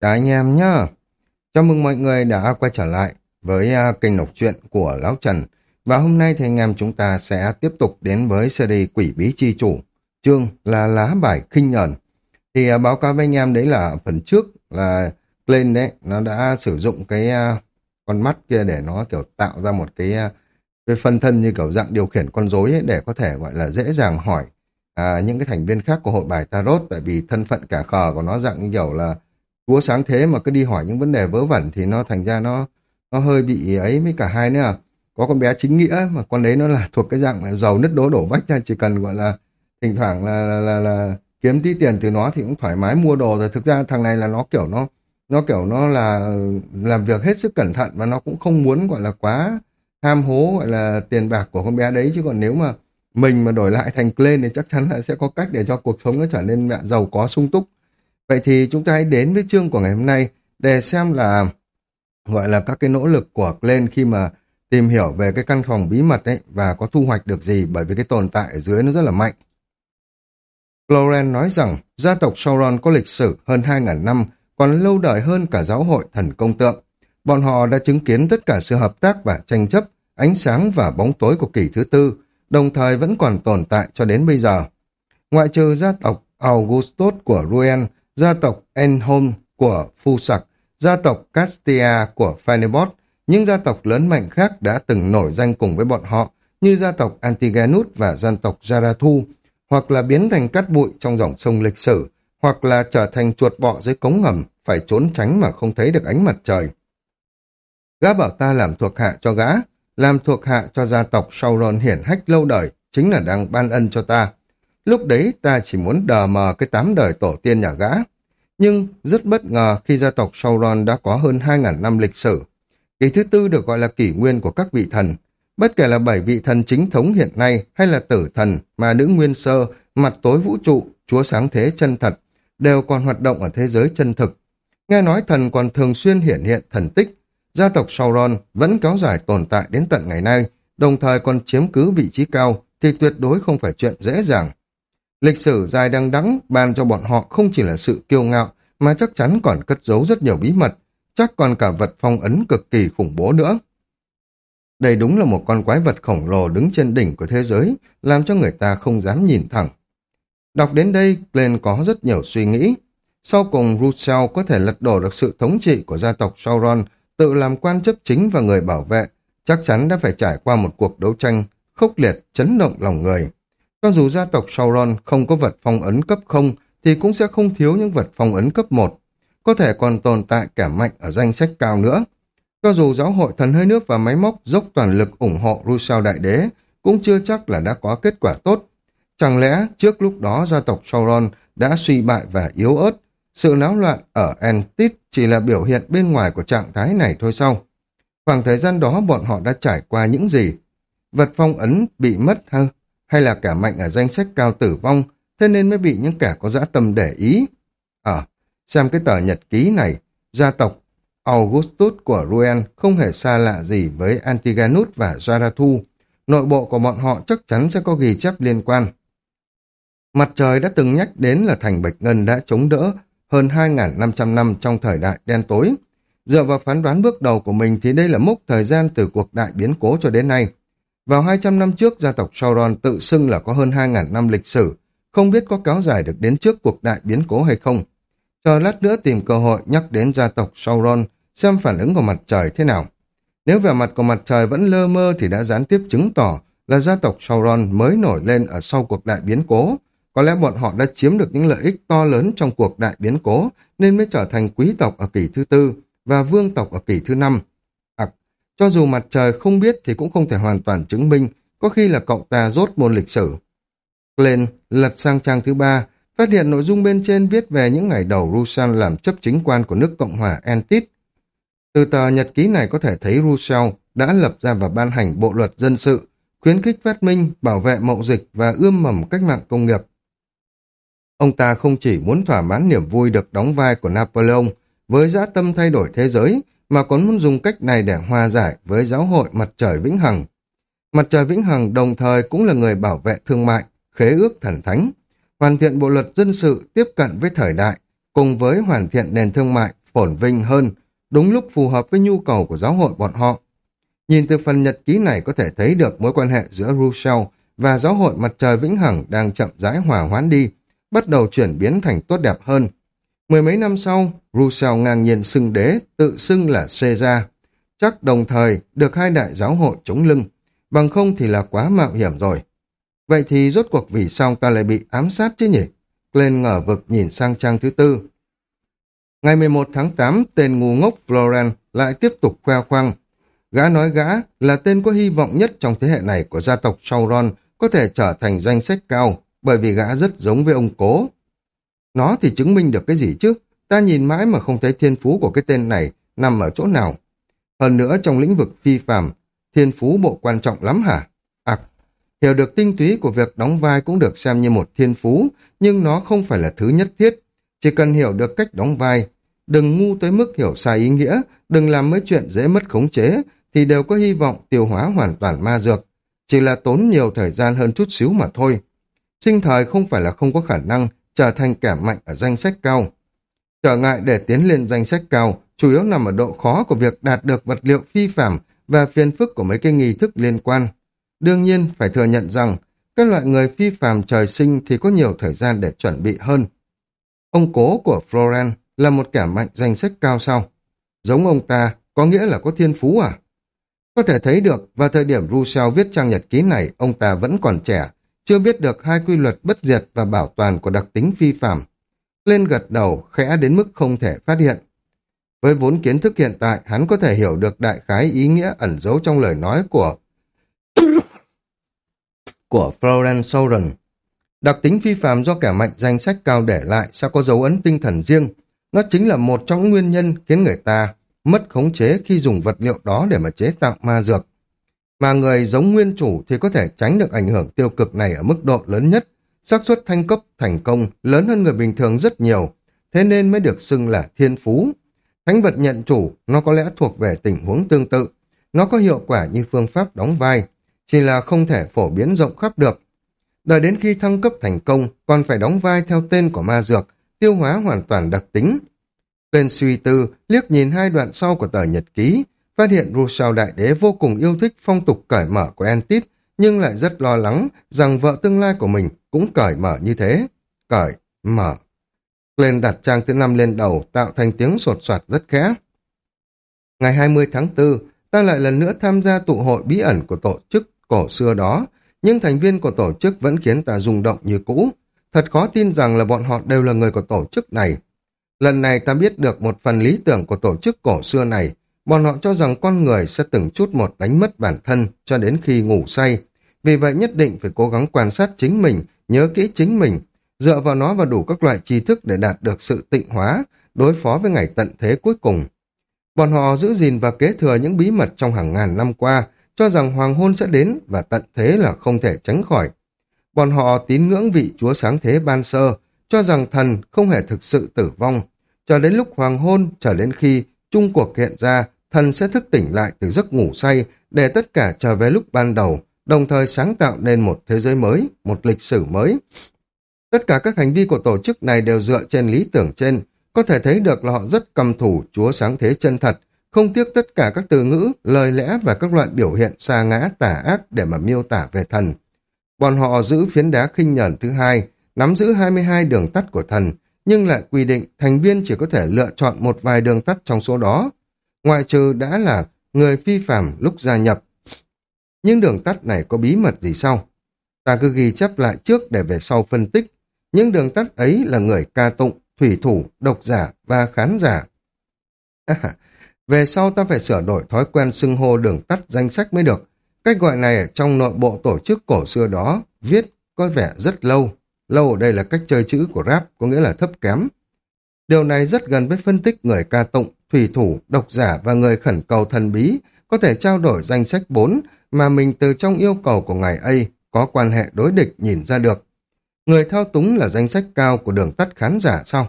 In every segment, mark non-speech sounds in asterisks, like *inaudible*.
Chào anh em nhá. Chào mừng mọi người đã quay trở lại với uh, kênh đọc truyện của Lão Trần. Và hôm nay thì anh em chúng ta sẽ tiếp tục đến với series Quỷ Bí Chi Chủ. Chương là lá bài khinh nhờn. Thì uh, báo cáo với anh em đấy là phần trước là lên đấy, nó đã sử dụng cái uh, con mắt kia để nó kiểu tạo ra một cái, uh, cái phân thân như kiểu dạng điều khiển con rối ấy, để có thể gọi là dễ dàng hỏi à, những cái thành viên khác của hội bài Tarot tại vì thân phận cả khờ của nó dạng như kiểu là Vua sáng thế mà cứ đi hỏi những vấn đề vớ vẩn thì nó thành ra nó nó hơi bị ấy với cả hai nữa à. Có con bé chính nghĩa mà con đấy nó là thuộc cái dạng giàu nứt đố đổ vách ra chỉ cần gọi là thỉnh thoảng là, là, là, là kiếm tí tiền từ nó thì cũng thoải mái mua đồ rồi. Thực ra thằng này là nó kiểu nó nó kiểu nó là làm việc hết sức cẩn thận và nó cũng không muốn gọi là quá ham hố gọi là tiền bạc của con bé đấy. Chứ còn nếu mà mình mà đổi lại thành lên thì chắc chắn là sẽ có cách để cho cuộc sống nó trở nên mẹ giàu có sung túc. Vậy thì chúng ta hãy đến với chương của ngày hôm nay để xem là gọi là các cái nỗ lực của lên khi mà tìm hiểu về cái căn phòng bí mật ấy và có thu hoạch được gì bởi vì cái tồn tại ở dưới nó rất là mạnh. Loren nói rằng gia tộc Sauron có lịch sử hơn 2.000 năm, còn lâu đời hơn cả giáo hội thần công tượng. Bọn họ đã chứng kiến tất cả sự hợp tác và tranh chấp, ánh sáng và bóng tối của kỷ thứ tư, đồng thời vẫn còn tồn tại cho đến bây giờ. Ngoại trừ gia tộc Augustus của Ruel gia tộc Enholm của Phu Sặc, gia tộc Castia của Phanebot, những gia tộc lớn mạnh khác đã từng nổi danh cùng với bọn họ như gia tộc Antigonus và dân tộc Jarathu, hoặc là biến thành cát bụi trong dòng sông lịch sử, hoặc là trở thành chuột bọ dưới cống ngầm, phải trốn tránh mà không thấy được ánh mặt trời. Gã bảo ta làm thuộc hạ cho gã, làm thuộc hạ cho gia tộc Sauron hiển hách lâu đời, chính là đang ban ân cho ta. Lúc đấy ta chỉ muốn đờ mờ cái tám đời tổ tiên nhà gã. Nhưng rất bất ngờ khi gia tộc Sauron đã có hơn 2.000 năm lịch sử. Kỳ thứ tư được gọi là kỷ nguyên của các vị thần. Bất kể là bảy vị thần chính thống hiện nay hay là tử thần, mà nữ nguyên sơ, mặt tối vũ trụ, chúa sáng thế chân thật, đều còn hoạt động ở thế giới chân thực. Nghe nói thần còn thường xuyên hiển hiện thần tích. Gia tộc Sauron vẫn kéo dài tồn tại đến tận ngày nay, đồng thời còn chiếm cứ vị trí cao, thì tuyệt đối không phải chuyện dễ dàng. Lịch sử dài đằng đẵng ban cho bọn họ không chỉ là sự kiêu ngạo, mà chắc chắn còn cất giấu rất nhiều bí mật, chắc còn cả vật phong ấn cực kỳ khủng bố nữa. Đây đúng là một con quái vật khổng lồ đứng trên đỉnh của thế giới, làm cho người ta không dám nhìn thẳng. Đọc đến đây, Glenn có rất nhiều suy nghĩ. Sau cùng, Russell có thể lật đổ được sự thống trị của gia tộc Sauron, tự làm quan chấp chính và người bảo vệ, chắc chắn đã phải trải qua một cuộc đấu tranh khốc liệt, chấn động lòng người. Cho dù gia tộc Sauron không có vật phong ấn cấp 0 thì cũng sẽ không thiếu những vật phong ấn cấp 1. Có thể còn tồn tại kẻ mạnh ở danh sách cao nữa. Cho dù giáo hội thần hơi nước và máy móc dốc toàn lực ủng hộ Rousseau Đại Đế, cũng chưa chắc là đã có kết quả tốt. Chẳng lẽ trước lúc đó gia tộc Sauron đã suy bại và yếu ớt, sự náo loạn ở Entit chỉ là biểu hiện bên ngoài của trạng thái này thôi sao? Khoảng thời gian đó bọn họ đã trải qua những gì? Vật phong ấn bị mất hay hay là cả mạnh ở danh sách cao tử vong, thế nên mới bị những kẻ có dã tâm để ý. Ờ, xem cái tờ nhật ký này, gia tộc Augustus của Ruel không hề xa lạ gì với Antigonus và Zarathu. Nội bộ của bọn họ chắc chắn sẽ có ghi chép liên quan. Mặt trời đã từng nhắc đến là thành Bạch Ngân đã chống đỡ hơn 2.500 năm trong thời đại đen tối. Dựa vào phán đoán bước đầu của mình thì đây là mốc thời gian từ cuộc đại biến cố cho đến nay. Vào 200 năm trước, gia tộc Sauron tự xưng là có hơn 2.000 năm lịch sử, không biết có kéo dài được đến trước cuộc đại biến cố hay không. Chờ lát nữa tìm cơ hội nhắc đến gia tộc Sauron, xem phản ứng của mặt trời thế nào. Nếu vẻ mặt của mặt trời vẫn lơ mơ thì đã gián tiếp chứng tỏ là gia tộc Sauron mới nổi lên ở sau cuộc đại biến cố. Có lẽ bọn họ đã chiếm được những lợi ích to lớn trong cuộc đại biến cố nên mới trở thành quý tộc ở kỷ thứ tư và vương tộc ở kỷ thứ năm. Cho dù mặt trời không biết thì cũng không thể hoàn toàn chứng minh, có khi là cậu ta rốt môn lịch sử. Lên, lật sang trang thứ ba, phát hiện nội dung bên trên viết về những ngày đầu Rusan làm chấp chính quan của nước Cộng hòa Entit. Từ tờ nhật ký này có thể thấy Rousseau đã lập ra và ban hành bộ luật dân sự, khuyến khích phát minh, bảo vệ mậu dịch và ươm mầm cách mạng công nghiệp. Ông ta không chỉ muốn thỏa mãn niềm vui được đóng vai của Napoleon với dã tâm thay đổi thế giới, mà còn muốn dùng cách này để hòa giải với giáo hội Mặt trời Vĩnh Hằng. Mặt trời Vĩnh Hằng đồng thời cũng là người bảo vệ thương mại, khế ước thần thánh, hoàn thiện bộ luật dân sự tiếp cận với thời đại, cùng với hoàn thiện nền thương mại, phổn vinh hơn, đúng lúc phù hợp với nhu cầu của giáo hội bọn họ. Nhìn từ phần nhật ký này có thể thấy được mối quan hệ giữa Rousseau và giáo hội mặt trời vĩnh hằng đang chậm rãi hòa hoãn đi, bắt đầu chuyển biến thành tốt đẹp hơn. Mười mấy năm sau, Rousseau ngang nhiên xưng đế, tự xưng là Caesar, chắc đồng thời được hai đại giáo hội chống lưng, bằng không thì là quá mạo hiểm rồi. Vậy thì rốt cuộc vì sao ta lại bị ám sát chứ nhỉ? Glenn ngờ vực nhìn sang trang thứ tư. Ngày 11 tháng 8, tên ngu ngốc Florent lại tiếp tục khoe khoang. Gã nói gã là tên có hy vọng nhất trong thế hệ này của gia tộc Sauron có thể trở thành danh sách cao, bởi vì gã rất giống với ông cố. Nó thì chứng minh được cái gì chứ? Ta nhìn mãi mà không thấy thiên phú của cái tên này nằm ở chỗ nào. Hơn nữa trong lĩnh vực phi phàm, thiên phú bộ quan trọng lắm hả? À, hiểu được tinh túy của việc đóng vai cũng được xem như một thiên phú, nhưng nó không phải là thứ nhất thiết. Chỉ cần hiểu được cách đóng vai, đừng ngu tới mức hiểu sai ý nghĩa, đừng làm mấy chuyện dễ mất khống chế, thì đều có hy vọng tiêu hóa hoàn toàn ma dược. Chỉ là tốn nhiều thời gian hơn chút xíu mà thôi. Sinh thời không phải là không có khả năng trở thành kẻ mạnh ở danh sách cao. Trở ngại để tiến lên danh sách cao chủ yếu nằm ở độ khó của việc đạt được vật liệu phi phạm và phiền phức của mấy cái nghi thức liên quan. Đương nhiên, phải thừa nhận rằng, các loại người phi phàm trời sinh thì có nhiều thời gian để chuẩn bị hơn. Ông cố của Florence là một kẻ mạnh danh sách cao sau. Giống ông ta, có nghĩa là có thiên phú à? Có thể thấy được, vào thời điểm Rousseau viết trang nhật ký này, ông ta vẫn còn trẻ, chưa biết được hai quy luật bất diệt và bảo toàn của đặc tính phi phạm. Lên gật đầu, khẽ đến mức không thể phát hiện. Với vốn kiến thức hiện tại, hắn có thể hiểu được đại khái ý nghĩa ẩn giấu trong lời nói của của Florence Soren. Đặc tính phi phạm do kẻ mạnh danh sách cao để lại sẽ có dấu ấn tinh thần riêng. Nó chính là một trong nguyên nhân khiến người ta mất khống chế khi dùng vật liệu đó để mà chế tạo ma dược. Mà người giống nguyên chủ thì có thể tránh được ảnh hưởng tiêu cực này ở mức độ lớn nhất, xác suất thanh cấp thành công lớn hơn người bình thường rất nhiều, thế nên mới được xưng là thiên phú. Thánh vật nhận chủ, nó có lẽ thuộc về tình huống tương tự. Nó có hiệu quả như phương pháp đóng vai, chỉ là không thể phổ biến rộng khắp được. Đợi đến khi thăng cấp thành công, còn phải đóng vai theo tên của ma dược, tiêu hóa hoàn toàn đặc tính. Lên suy tư, liếc nhìn hai đoạn sau của tờ nhật ký, phát hiện Rousseau Đại Đế vô cùng yêu thích phong tục cởi mở của antip nhưng lại rất lo lắng rằng vợ tương lai của mình cũng cởi mở như thế. Cởi, mở. Lên đặt trang thứ năm lên đầu, tạo thành tiếng sột soạt rất khẽ. Ngày 20 tháng 4, ta lại lần nữa tham gia tụ hội bí ẩn của tổ chức cổ xưa đó, nhưng thành viên của tổ chức vẫn khiến ta rung động như cũ. Thật khó tin rằng là bọn họ đều là người của tổ chức này. Lần này ta biết được một phần lý tưởng của tổ chức cổ xưa này, bọn họ cho rằng con người sẽ từng chút một đánh mất bản thân cho đến khi ngủ say. Vì vậy nhất định phải cố gắng quan sát chính mình, nhớ kỹ chính mình, dựa vào nó và đủ các loại tri thức để đạt được sự tịnh hóa, đối phó với ngày tận thế cuối cùng. Bọn họ giữ gìn và kế thừa những bí mật trong hàng ngàn năm qua, cho rằng hoàng hôn sẽ đến và tận thế là không thể tránh khỏi. Bọn họ tín ngưỡng vị chúa sáng thế ban sơ, cho rằng thần không hề thực sự tử vong. Cho đến lúc hoàng hôn, trở đến khi chung cuộc hiện ra, thần sẽ thức tỉnh lại từ giấc ngủ say để tất cả trở về lúc ban đầu, đồng thời sáng tạo nên một thế giới mới, một lịch sử mới. Tất cả các hành vi của tổ chức này đều dựa trên lý tưởng trên, có thể thấy được là họ rất cầm thủ chúa sáng thế chân thật, không tiếc tất cả các từ ngữ, lời lẽ và các loại biểu hiện xa ngã tả ác để mà miêu tả về thần. Bọn họ giữ phiến đá khinh nhẫn thứ hai, nắm giữ 22 đường tắt của thần, nhưng lại quy định thành viên chỉ có thể lựa chọn một vài đường tắt trong số đó, ngoại trừ đã là người phi phạm lúc gia nhập. Nhưng đường tắt này có bí mật gì sao? Ta cứ ghi chép lại trước để về sau phân tích. Những đường tắt ấy là người ca tụng, thủy thủ, độc giả và khán giả. À, về sau ta phải sửa đổi thói quen xưng hô đường tắt danh sách mới được. Cách gọi này trong nội bộ tổ chức cổ xưa đó, viết có vẻ rất lâu. Lâu ở đây là cách chơi chữ của rap, có nghĩa là thấp kém. Điều này rất gần với phân tích người ca tụng, thủy thủ, độc giả và người khẩn cầu thần bí có thể trao đổi danh sách 4 mà mình từ trong yêu cầu của ngài A có quan hệ đối địch nhìn ra được. Người thao túng là danh sách cao của đường tắt khán giả sao?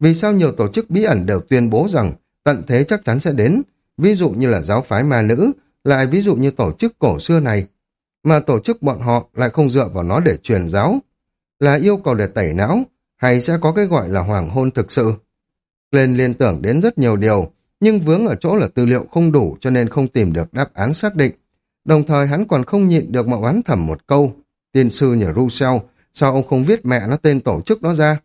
Vì sao nhiều tổ chức bí ẩn đều tuyên bố rằng tận thế chắc chắn sẽ đến, ví dụ như là giáo phái ma nữ, lại ví dụ như tổ chức cổ xưa này, mà tổ chức bọn họ lại không dựa vào nó để truyền giáo, là yêu cầu để tẩy não, hay sẽ có cái gọi là hoàng hôn thực sự? Lên liên tưởng đến rất nhiều điều, nhưng vướng ở chỗ là tư liệu không đủ cho nên không tìm được đáp án xác định. Đồng thời hắn còn không nhịn được mà oán thầm một câu. Tiên sư nhờ Rousseau, sao ông không viết mẹ nó tên tổ chức đó ra?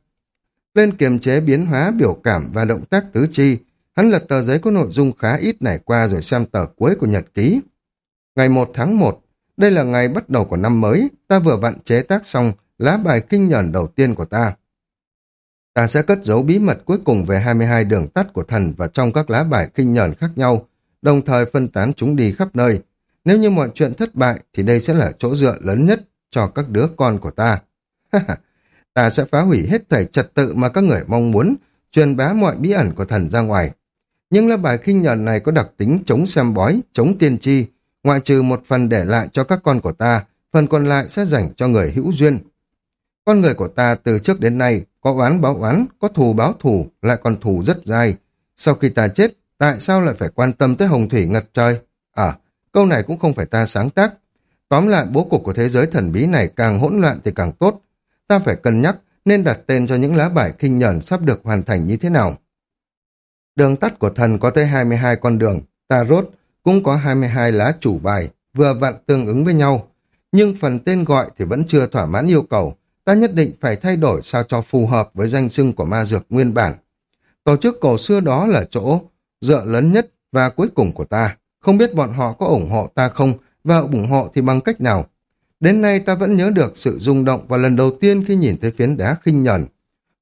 Lên kiềm chế biến hóa biểu cảm và động tác tứ chi, hắn lật tờ giấy có nội dung khá ít này qua rồi xem tờ cuối của nhật ký. Ngày 1 tháng 1, đây là ngày bắt đầu của năm mới, ta vừa vặn chế tác xong lá bài kinh nhờn đầu tiên của ta. Ta sẽ cất giấu bí mật cuối cùng về 22 đường tắt của thần và trong các lá bài kinh nhẫn khác nhau, đồng thời phân tán chúng đi khắp nơi. Nếu như mọi chuyện thất bại thì đây sẽ là chỗ dựa lớn nhất cho các đứa con của ta. ta sẽ phá hủy hết thảy trật tự mà các người mong muốn, truyền bá mọi bí ẩn của thần ra ngoài. Nhưng lá bài kinh nhẫn này có đặc tính chống xem bói, chống tiên tri, ngoại trừ một phần để lại cho các con của ta, phần còn lại sẽ dành cho người hữu duyên. Con người của ta từ trước đến nay có oán báo oán, có thù báo thù, lại còn thù rất dài. Sau khi ta chết, tại sao lại phải quan tâm tới hồng thủy ngật trời? À, câu này cũng không phải ta sáng tác. Tóm lại, bố cục của thế giới thần bí này càng hỗn loạn thì càng tốt. Ta phải cân nhắc nên đặt tên cho những lá bài kinh nhẫn sắp được hoàn thành như thế nào. Đường tắt của thần có tới 22 con đường, ta rốt cũng có 22 lá chủ bài, vừa vặn tương ứng với nhau. Nhưng phần tên gọi thì vẫn chưa thỏa mãn yêu cầu, ta nhất định phải thay đổi sao cho phù hợp với danh xưng của ma dược nguyên bản. Tổ chức cổ xưa đó là chỗ dựa lớn nhất và cuối cùng của ta. Không biết bọn họ có ủng hộ ta không và ủng hộ thì bằng cách nào. Đến nay ta vẫn nhớ được sự rung động và lần đầu tiên khi nhìn thấy phiến đá khinh nhẫn.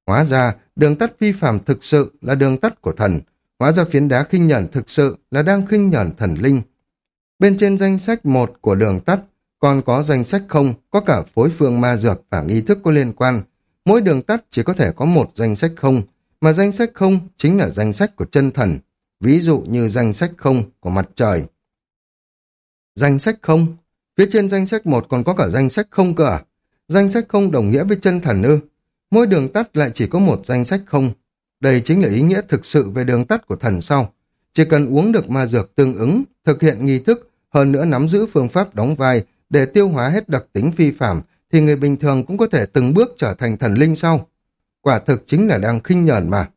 Hóa ra, đường tắt vi phạm thực sự là đường tắt của thần. Hóa ra phiến đá khinh nhẫn thực sự là đang khinh nhẫn thần linh. Bên trên danh sách một của đường tắt còn có danh sách không, có cả phối phương ma dược và nghi thức có liên quan. Mỗi đường tắt chỉ có thể có một danh sách không, mà danh sách không chính là danh sách của chân thần, ví dụ như danh sách không của mặt trời. Danh sách không? Phía trên danh sách một còn có cả danh sách không cơ à? Danh sách không đồng nghĩa với chân thần ư? Mỗi đường tắt lại chỉ có một danh sách không. Đây chính là ý nghĩa thực sự về đường tắt của thần sau. Chỉ cần uống được ma dược tương ứng, thực hiện nghi thức, hơn nữa nắm giữ phương pháp đóng vai để tiêu hóa hết đặc tính phi phạm, thì người bình thường cũng có thể từng bước trở thành thần linh sau. Quả thực chính là đang khinh nhờn mà.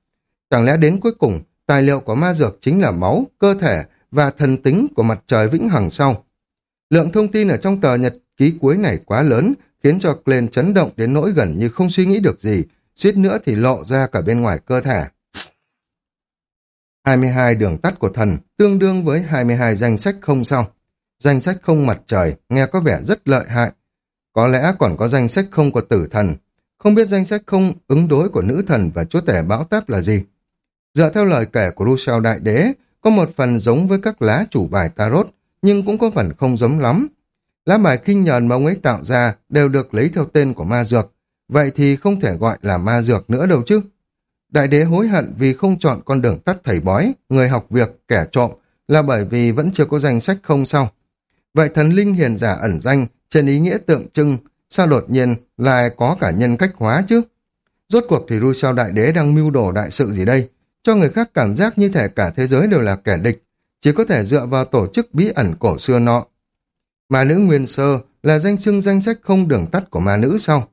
Chẳng lẽ đến cuối cùng, tài liệu của ma dược chính là máu, cơ thể và thần tính của mặt trời vĩnh hằng sau. Lượng thông tin ở trong tờ nhật ký cuối này quá lớn, khiến cho Glenn chấn động đến nỗi gần như không suy nghĩ được gì, suýt nữa thì lộ ra cả bên ngoài cơ thể. 22 đường tắt của thần tương đương với 22 danh sách không sau. Danh sách không mặt trời nghe có vẻ rất lợi hại. Có lẽ còn có danh sách không của tử thần. Không biết danh sách không ứng đối của nữ thần và chúa tể bão táp là gì. Dựa theo lời kể của Rousseau Đại Đế, có một phần giống với các lá chủ bài tarot, nhưng cũng có phần không giống lắm. Lá bài kinh nhờn mà ông ấy tạo ra đều được lấy theo tên của ma dược, vậy thì không thể gọi là ma dược nữa đâu chứ. Đại đế hối hận vì không chọn con đường tắt thầy bói, người học việc, kẻ trộm, là bởi vì vẫn chưa có danh sách không sau. Vậy thần linh hiền giả ẩn danh, trên ý nghĩa tượng trưng, sao đột nhiên lại có cả nhân cách hóa chứ? Rốt cuộc thì sao Đại Đế đang mưu đồ đại sự gì đây? Cho người khác cảm giác như thể cả thế giới đều là kẻ địch, chỉ có thể dựa vào tổ chức bí ẩn cổ xưa nọ. Mà nữ Nguyên Sơ là danh xưng danh sách không đường tắt của ma nữ sau.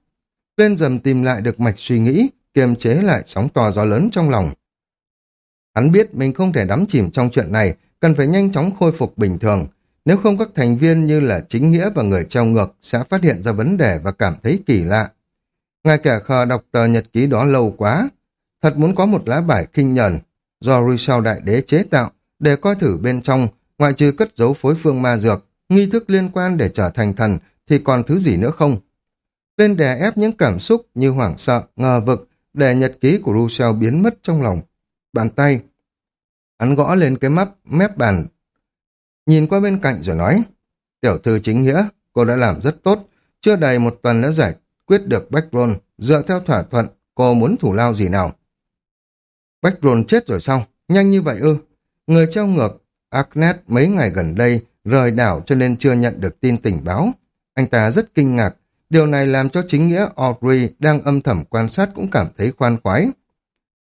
Lên dầm tìm lại được mạch suy nghĩ, kiềm chế lại sóng to gió lớn trong lòng. Hắn biết mình không thể đắm chìm trong chuyện này, cần phải nhanh chóng khôi phục bình thường, nếu không các thành viên như là chính nghĩa và người treo ngược sẽ phát hiện ra vấn đề và cảm thấy kỳ lạ. ngay cả khờ đọc tờ nhật ký đó lâu quá. Thật muốn có một lá bài kinh nhẫn do Rousseau Đại Đế chế tạo để coi thử bên trong, ngoại trừ cất giấu phối phương ma dược, nghi thức liên quan để trở thành thần thì còn thứ gì nữa không? Lên đè ép những cảm xúc như hoảng sợ, ngờ vực để nhật ký của Rousseau biến mất trong lòng. Bàn tay, hắn gõ lên cái mắp mép bàn Nhìn qua bên cạnh rồi nói, tiểu thư chính nghĩa, cô đã làm rất tốt, chưa đầy một tuần đã giải quyết được Backroll, dựa theo thỏa thuận, cô muốn thủ lao gì nào? Backroll chết rồi sao? Nhanh như vậy ư? Người treo ngược, Agnes mấy ngày gần đây rời đảo cho nên chưa nhận được tin tình báo. Anh ta rất kinh ngạc, điều này làm cho chính nghĩa Audrey đang âm thầm quan sát cũng cảm thấy khoan khoái.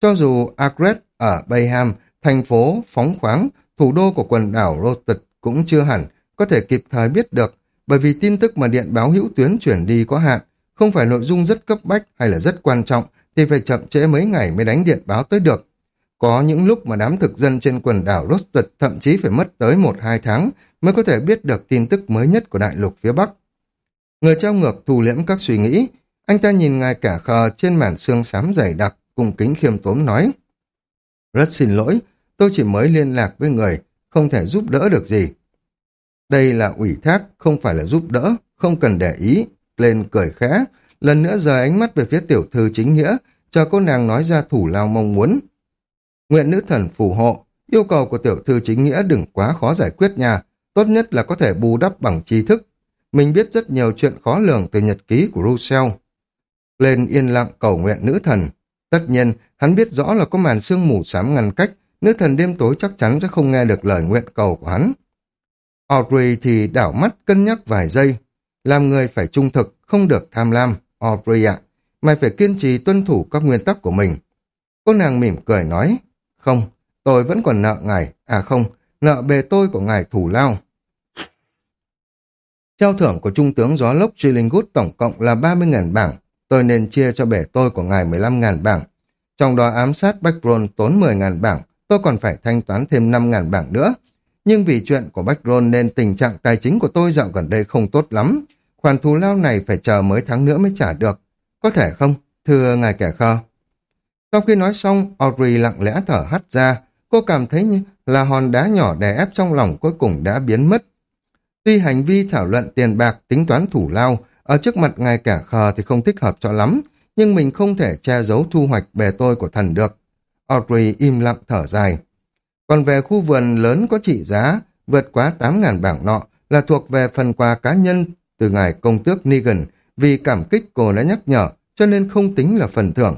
Cho dù Agnes ở Bayham, thành phố phóng khoáng, thủ đô của quần đảo Rotet cũng chưa hẳn có thể kịp thời biết được, bởi vì tin tức mà điện báo hữu tuyến chuyển đi có hạn, không phải nội dung rất cấp bách hay là rất quan trọng, thì phải chậm trễ mấy ngày mới đánh điện báo tới được. Có những lúc mà đám thực dân trên quần đảo Rosted thậm chí phải mất tới một hai tháng mới có thể biết được tin tức mới nhất của đại lục phía Bắc. Người trao ngược thu liễm các suy nghĩ, anh ta nhìn ngài cả khờ trên màn xương xám dày đặc, cùng kính khiêm tốn nói. Rất xin lỗi, tôi chỉ mới liên lạc với người, không thể giúp đỡ được gì. Đây là ủy thác, không phải là giúp đỡ, không cần để ý. Lên cười khẽ, lần nữa rời ánh mắt về phía tiểu thư chính nghĩa, cho cô nàng nói ra thủ lao mong muốn. Nguyện nữ thần phù hộ, yêu cầu của tiểu thư chính nghĩa đừng quá khó giải quyết nha, tốt nhất là có thể bù đắp bằng tri thức. Mình biết rất nhiều chuyện khó lường từ nhật ký của Rousseau. Lên yên lặng cầu nguyện nữ thần. Tất nhiên, hắn biết rõ là có màn sương mù xám ngăn cách, nữ thần đêm tối chắc chắn sẽ không nghe được lời nguyện cầu của hắn. Audrey thì đảo mắt cân nhắc vài giây. Làm người phải trung thực, không được tham lam. Audrey ạ, mày phải kiên trì tuân thủ các nguyên tắc của mình. Cô nàng mỉm cười nói, không, tôi vẫn còn nợ ngài, à không, nợ bề tôi của ngài thủ lao. Trao thưởng của Trung tướng Gió Lốc Chillingwood tổng cộng là 30.000 bảng, tôi nên chia cho bể tôi của ngài 15.000 bảng. Trong đó ám sát Backroll tốn 10.000 bảng, tôi còn phải thanh toán thêm 5.000 bảng nữa. Nhưng vì chuyện của Backroll nên tình trạng tài chính của tôi dạo gần đây không tốt lắm. Khoản thù lao này phải chờ mấy tháng nữa mới trả được. Có thể không, thưa ngài kẻ khờ? Sau khi nói xong, Audrey lặng lẽ thở hắt ra. Cô cảm thấy như là hòn đá nhỏ đè ép trong lòng cuối cùng đã biến mất. Tuy hành vi thảo luận tiền bạc, tính toán thủ lao, ở trước mặt ngài kẻ khờ thì không thích hợp cho lắm, nhưng mình không thể che giấu thu hoạch bề tôi của thần được. Audrey im lặng thở dài. Còn về khu vườn lớn có trị giá vượt quá 8.000 bảng nọ là thuộc về phần quà cá nhân từ ngài công tước Negan vì cảm kích cô đã nhắc nhở, cho nên không tính là phần thưởng.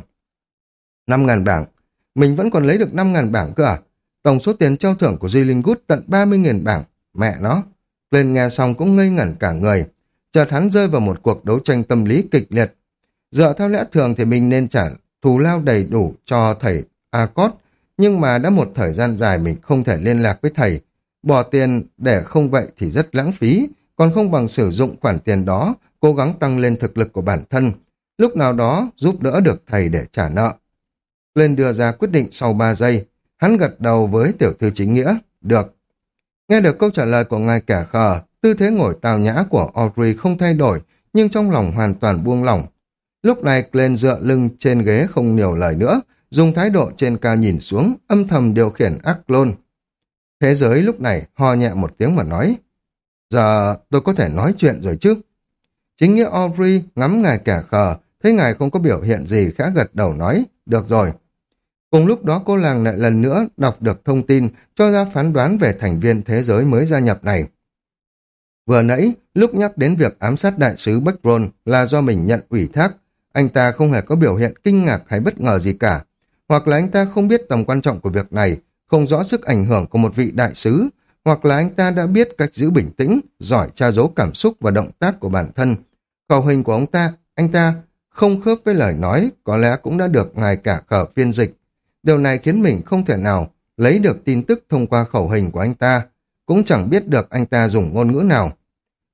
5.000 bảng. Mình vẫn còn lấy được 5.000 bảng cơ à? Tổng số tiền trao thưởng của Duy Good tận 30.000 bảng. Mẹ nó. Lên nghe xong cũng ngây ngẩn cả người. Chợt hắn rơi vào một cuộc đấu tranh tâm lý kịch liệt. Dựa theo lẽ thường thì mình nên trả thù lao đầy đủ cho thầy Acot, nhưng mà đã một thời gian dài mình không thể liên lạc với thầy. Bỏ tiền để không vậy thì rất lãng phí, còn không bằng sử dụng khoản tiền đó, cố gắng tăng lên thực lực của bản thân. Lúc nào đó giúp đỡ được thầy để trả nợ. Lên đưa ra quyết định sau 3 giây, hắn gật đầu với tiểu thư chính nghĩa, được. Nghe được câu trả lời của ngài kẻ khờ, tư thế ngồi tào nhã của Audrey không thay đổi, nhưng trong lòng hoàn toàn buông lỏng. Lúc này Glenn dựa lưng trên ghế không nhiều lời nữa, dùng thái độ trên cao nhìn xuống, âm thầm điều khiển ác lôn. Thế giới lúc này ho nhẹ một tiếng mà nói, giờ tôi có thể nói chuyện rồi chứ. Chính nghĩa Aubrey ngắm ngài kẻ khờ, thấy ngài không có biểu hiện gì khá gật đầu nói, được rồi. Cùng lúc đó cô làng lại lần nữa đọc được thông tin cho ra phán đoán về thành viên thế giới mới gia nhập này. Vừa nãy, lúc nhắc đến việc ám sát đại sứ Beckron là do mình nhận ủy thác, anh ta không hề có biểu hiện kinh ngạc hay bất ngờ gì cả. Hoặc là anh ta không biết tầm quan trọng của việc này, không rõ sức ảnh hưởng của một vị đại sứ, hoặc là anh ta đã biết cách giữ bình tĩnh, giỏi tra dấu cảm xúc và động tác của bản thân. Khẩu hình của ông ta, anh ta không khớp với lời nói, có lẽ cũng đã được ngài cả khở phiên dịch. Điều này khiến mình không thể nào lấy được tin tức thông qua khẩu hình của anh ta, cũng chẳng biết được anh ta dùng ngôn ngữ nào.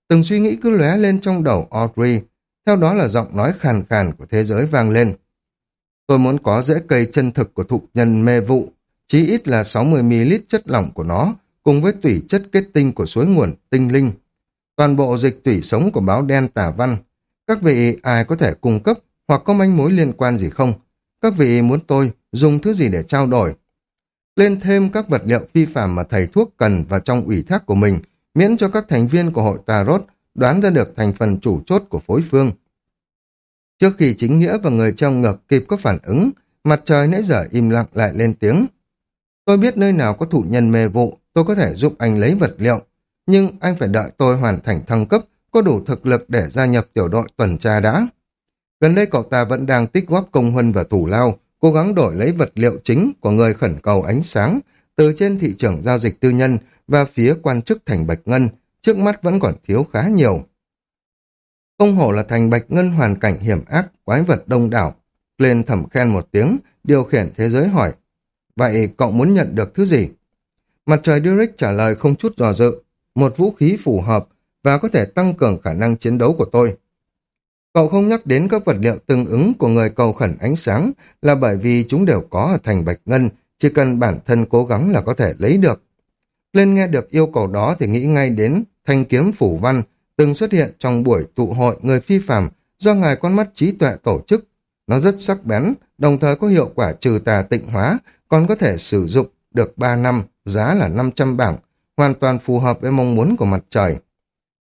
Từng suy nghĩ cứ lóe lên trong đầu Audrey, theo đó là giọng nói khàn khàn của thế giới vang lên. Tôi muốn có rễ cây chân thực của thụ nhân mê vụ, chí ít là 60ml chất lỏng của nó, cùng với tủy chất kết tinh của suối nguồn tinh linh. Toàn bộ dịch tủy sống của báo đen tả văn. Các vị ai có thể cung cấp hoặc có manh mối liên quan gì không? Các vị muốn tôi dùng thứ gì để trao đổi? Lên thêm các vật liệu phi phạm mà thầy thuốc cần vào trong ủy thác của mình, miễn cho các thành viên của hội Tarot đoán ra được thành phần chủ chốt của phối phương. Trước khi chính nghĩa và người trong ngực kịp có phản ứng, mặt trời nãy giờ im lặng lại lên tiếng. Tôi biết nơi nào có thụ nhân mê vụ, tôi có thể giúp anh lấy vật liệu, nhưng anh phải đợi tôi hoàn thành thăng cấp, có đủ thực lực để gia nhập tiểu đội tuần tra đã. Gần đây cậu ta vẫn đang tích góp công huân và thủ lao, cố gắng đổi lấy vật liệu chính của người khẩn cầu ánh sáng từ trên thị trường giao dịch tư nhân và phía quan chức thành Bạch Ngân, trước mắt vẫn còn thiếu khá nhiều. Không hổ là thành Bạch Ngân hoàn cảnh hiểm ác, quái vật đông đảo. Lên thầm khen một tiếng, điều khiển thế giới hỏi, vậy cậu muốn nhận được thứ gì? Mặt trời Direct trả lời không chút dò dự, một vũ khí phù hợp và có thể tăng cường khả năng chiến đấu của tôi. Cậu không nhắc đến các vật liệu tương ứng của người cầu khẩn ánh sáng là bởi vì chúng đều có ở thành Bạch Ngân, chỉ cần bản thân cố gắng là có thể lấy được. Lên nghe được yêu cầu đó thì nghĩ ngay đến thanh kiếm phủ văn từng xuất hiện trong buổi tụ hội người phi phạm do ngài con mắt trí tuệ tổ chức. Nó rất sắc bén, đồng thời có hiệu quả trừ tà tịnh hóa, còn có thể sử dụng được 3 năm, giá là 500 bảng, hoàn toàn phù hợp với mong muốn của mặt trời.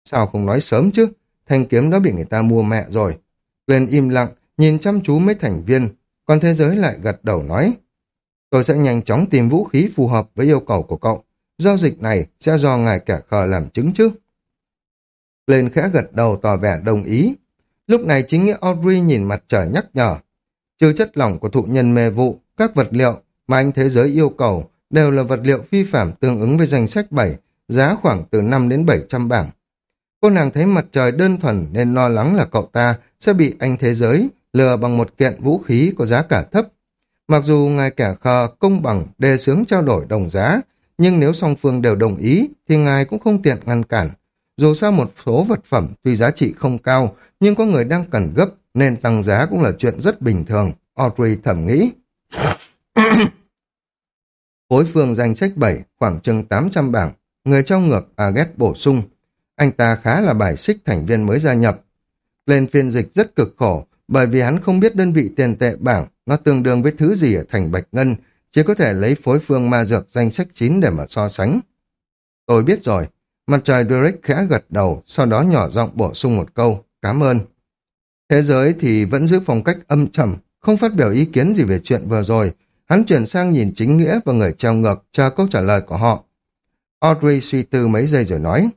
Sao không nói sớm chứ? Thanh kiếm đó bị người ta mua mẹ rồi. Lên im lặng, nhìn chăm chú mấy thành viên, còn thế giới lại gật đầu nói. Tôi sẽ nhanh chóng tìm vũ khí phù hợp với yêu cầu của cậu. Giao dịch này sẽ do ngài kẻ khờ làm chứng chứ. Lên khẽ gật đầu tỏ vẻ đồng ý. Lúc này chính nghĩa Audrey nhìn mặt trời nhắc nhở. Trừ chất lỏng của thụ nhân mê vụ, các vật liệu mà anh thế giới yêu cầu đều là vật liệu phi phạm tương ứng với danh sách 7, giá khoảng từ 5 đến 700 bảng. Cô nàng thấy mặt trời đơn thuần nên lo lắng là cậu ta sẽ bị anh thế giới lừa bằng một kiện vũ khí có giá cả thấp. Mặc dù ngài kẻ khờ công bằng đề xướng trao đổi đồng giá, nhưng nếu song phương đều đồng ý thì ngài cũng không tiện ngăn cản. Dù sao một số vật phẩm tuy giá trị không cao, nhưng có người đang cần gấp nên tăng giá cũng là chuyện rất bình thường, Audrey thẩm nghĩ. *coughs* Phối phương danh sách 7, khoảng chừng 800 bảng, người trong ngược Aget bổ sung. Anh ta khá là bài xích thành viên mới gia nhập. Lên phiên dịch rất cực khổ, bởi vì hắn không biết đơn vị tiền tệ bảng nó tương đương với thứ gì ở thành Bạch Ngân, chỉ có thể lấy phối phương ma dược danh sách 9 để mà so sánh. Tôi biết rồi, mặt trời Derek khẽ gật đầu, sau đó nhỏ giọng bổ sung một câu, cảm ơn. Thế giới thì vẫn giữ phong cách âm trầm, không phát biểu ý kiến gì về chuyện vừa rồi, hắn chuyển sang nhìn chính nghĩa và người treo ngược chờ câu trả lời của họ. Audrey suy tư mấy giây rồi nói,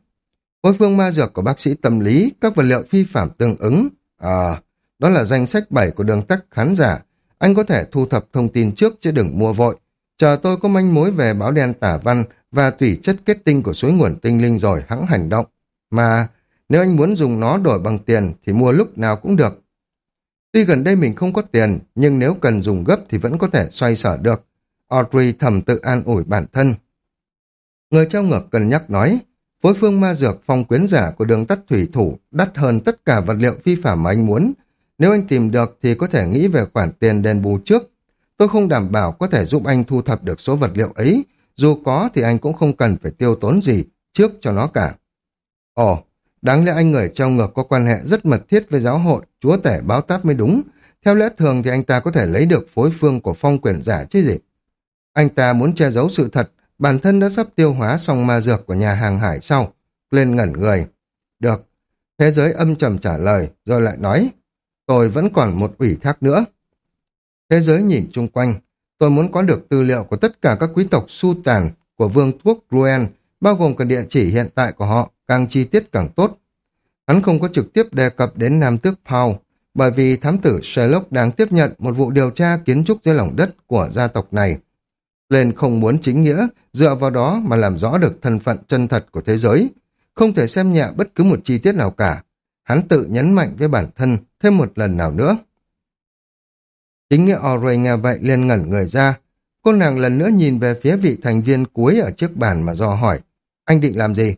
phối phương ma dược của bác sĩ tâm lý, các vật liệu phi phạm tương ứng, à, đó là danh sách 7 của đường tắc khán giả. Anh có thể thu thập thông tin trước chứ đừng mua vội. Chờ tôi có manh mối về báo đen tả văn và tủy chất kết tinh của suối nguồn tinh linh rồi hãng hành động. Mà nếu anh muốn dùng nó đổi bằng tiền thì mua lúc nào cũng được. Tuy gần đây mình không có tiền, nhưng nếu cần dùng gấp thì vẫn có thể xoay sở được. Audrey thầm tự an ủi bản thân. Người trao ngược cần nhắc nói, phối phương ma dược phong quyến giả của đường tắt thủy thủ đắt hơn tất cả vật liệu phi phạm mà anh muốn, nếu anh tìm được thì có thể nghĩ về khoản tiền đền bù trước. Tôi không đảm bảo có thể giúp anh thu thập được số vật liệu ấy, dù có thì anh cũng không cần phải tiêu tốn gì trước cho nó cả. Ồ, đáng lẽ anh người trong ngược có quan hệ rất mật thiết với giáo hội, chúa tể báo táp mới đúng. Theo lẽ thường thì anh ta có thể lấy được phối phương của phong quyền giả chứ gì. Anh ta muốn che giấu sự thật, bản thân đã sắp tiêu hóa xong ma dược của nhà hàng hải sau. Lên ngẩn người. Được. Thế giới âm trầm trả lời, rồi lại nói, tôi vẫn còn một ủy thác nữa. Thế giới nhìn chung quanh, tôi muốn có được tư liệu của tất cả các quý tộc su tàn của vương quốc Ruen, bao gồm cả địa chỉ hiện tại của họ, càng chi tiết càng tốt. Hắn không có trực tiếp đề cập đến Nam Tước Paul, bởi vì thám tử Sherlock đang tiếp nhận một vụ điều tra kiến trúc dưới lòng đất của gia tộc này. Lên không muốn chính nghĩa, dựa vào đó mà làm rõ được thân phận chân thật của thế giới, không thể xem nhẹ bất cứ một chi tiết nào cả, Hắn tự nhấn mạnh với bản thân thêm một lần nào nữa. Chính nghĩa Aurey nghe vậy liền ngẩn người ra. Cô nàng lần nữa nhìn về phía vị thành viên cuối ở trước bàn mà do hỏi. Anh định làm gì?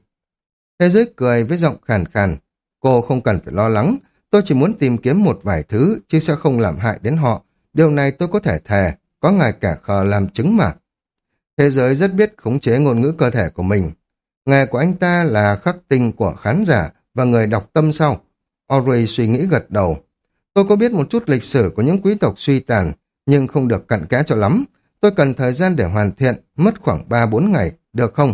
Thế giới cười với giọng khàn khàn. Cô không cần phải lo lắng. Tôi chỉ muốn tìm kiếm một vài thứ, chứ sẽ không làm hại đến họ. Điều này tôi có thể thề. Có ngài cả khờ làm chứng mà. Thế giới rất biết khống chế ngôn ngữ cơ thể của mình. Nghề của anh ta là khắc tinh của khán giả, và người đọc tâm sau. Audrey suy nghĩ gật đầu. Tôi có biết một chút lịch sử của những quý tộc suy tàn, nhưng không được cặn kẽ cho lắm. Tôi cần thời gian để hoàn thiện, mất khoảng 3-4 ngày, được không?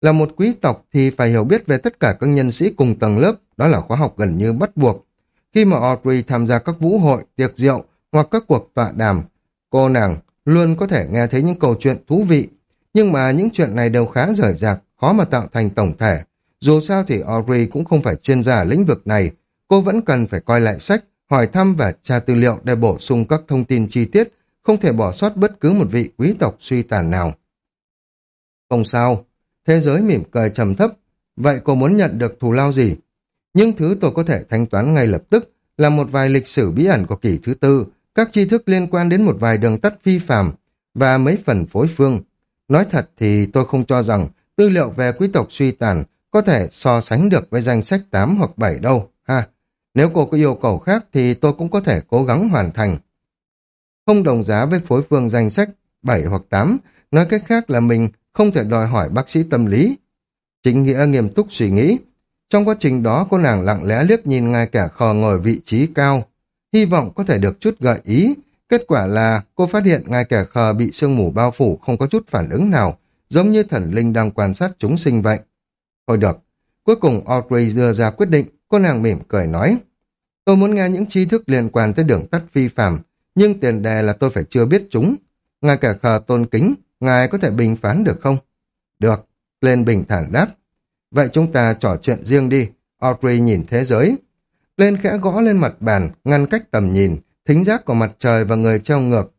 Là một quý tộc thì phải hiểu biết về tất cả các nhân sĩ cùng tầng lớp, đó là khóa học gần như bắt buộc. Khi mà Audrey tham gia các vũ hội, tiệc rượu hoặc các cuộc tọa đàm, cô nàng luôn có thể nghe thấy những câu chuyện thú vị, nhưng mà những chuyện này đều khá rời rạc, khó mà tạo thành tổng thể. Dù sao thì Audrey cũng không phải chuyên gia lĩnh vực này, cô vẫn cần phải coi lại sách, hỏi thăm và tra tư liệu để bổ sung các thông tin chi tiết, không thể bỏ sót bất cứ một vị quý tộc suy tàn nào. Không sao, thế giới mỉm cười trầm thấp, vậy cô muốn nhận được thù lao gì? Những thứ tôi có thể thanh toán ngay lập tức là một vài lịch sử bí ẩn của kỷ thứ tư, các tri thức liên quan đến một vài đường tắt phi phàm và mấy phần phối phương. Nói thật thì tôi không cho rằng tư liệu về quý tộc suy tàn có thể so sánh được với danh sách 8 hoặc 7 đâu, ha. Nếu cô có yêu cầu khác thì tôi cũng có thể cố gắng hoàn thành. Không đồng giá với phối phương danh sách 7 hoặc 8, nói cách khác là mình không thể đòi hỏi bác sĩ tâm lý. Chính nghĩa nghiêm túc suy nghĩ. Trong quá trình đó cô nàng lặng lẽ liếc nhìn ngài cả khờ ngồi vị trí cao, hy vọng có thể được chút gợi ý. Kết quả là cô phát hiện ngài kẻ khờ bị sương mù bao phủ không có chút phản ứng nào, giống như thần linh đang quan sát chúng sinh vậy. Thôi được, cuối cùng Audrey đưa ra quyết định, cô nàng mỉm cười nói. Tôi muốn nghe những tri thức liên quan tới đường tắt phi phạm, nhưng tiền đề là tôi phải chưa biết chúng. Ngài cả khờ tôn kính, ngài có thể bình phán được không? Được, lên bình thản đáp. Vậy chúng ta trò chuyện riêng đi. Audrey nhìn thế giới. Lên khẽ gõ lên mặt bàn, ngăn cách tầm nhìn, thính giác của mặt trời và người treo ngược.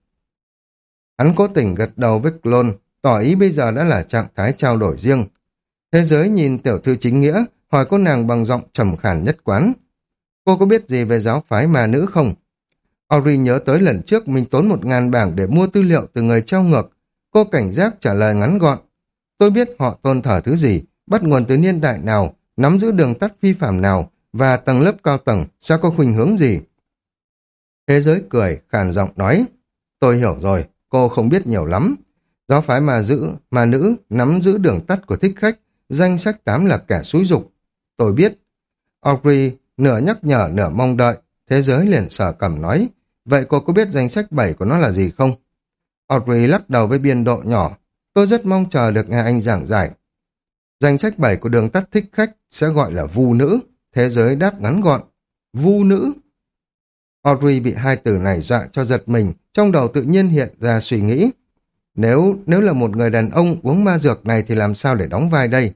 Hắn cố tình gật đầu với clone, tỏ ý bây giờ đã là trạng thái trao đổi riêng. Thế giới nhìn tiểu thư chính nghĩa, hỏi cô nàng bằng giọng trầm khản nhất quán. Cô có biết gì về giáo phái mà nữ không? Ori nhớ tới lần trước mình tốn một ngàn bảng để mua tư liệu từ người trao ngược. Cô cảnh giác trả lời ngắn gọn. Tôi biết họ tôn thờ thứ gì, bắt nguồn từ niên đại nào, nắm giữ đường tắt vi phạm nào, và tầng lớp cao tầng sẽ có khuynh hướng gì. Thế giới cười, khàn giọng nói. Tôi hiểu rồi, cô không biết nhiều lắm. Giáo phái mà giữ, mà nữ nắm giữ đường tắt của thích khách, danh sách tám là kẻ xúi dục. Tôi biết. Audrey nửa nhắc nhở nửa mong đợi, thế giới liền sở cầm nói. Vậy cô có biết danh sách bảy của nó là gì không? Audrey lắc đầu với biên độ nhỏ. Tôi rất mong chờ được nghe anh giảng giải. Danh sách bảy của đường tắt thích khách sẽ gọi là vu nữ. Thế giới đáp ngắn gọn. Vu nữ. Audrey bị hai từ này dọa cho giật mình, trong đầu tự nhiên hiện ra suy nghĩ. Nếu nếu là một người đàn ông uống ma dược này thì làm sao để đóng vai đây?